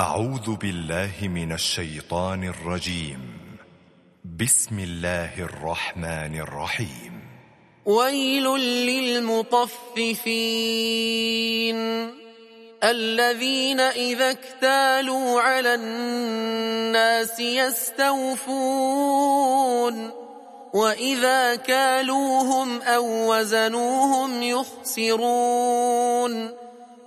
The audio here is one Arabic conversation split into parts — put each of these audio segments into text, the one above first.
أعوذ بالله من الشيطان الرجيم. بسم الله الرحمن الرحيم. ويل للمطففين الذين إذا اكتالوا على الناس يستوفون وإذا كالوهم أو وزنوهم يخسرون.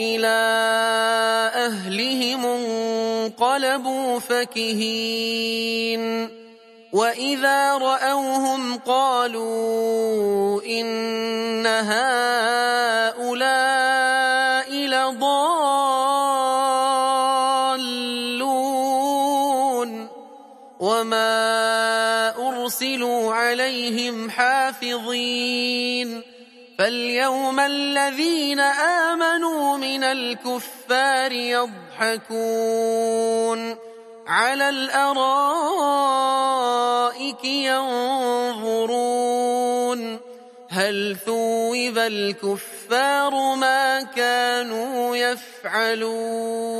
إلى أهلهم انقلبوا فكهين. وإذا رأوهم قالوا إن هؤلاء لضالون. وما أرسلوا عليهم حافظين. فاليوم الذين آمنوا من الكفار يضحكون على الأرائك ينظرون هل ثوب الكفار ما كانوا يفعلون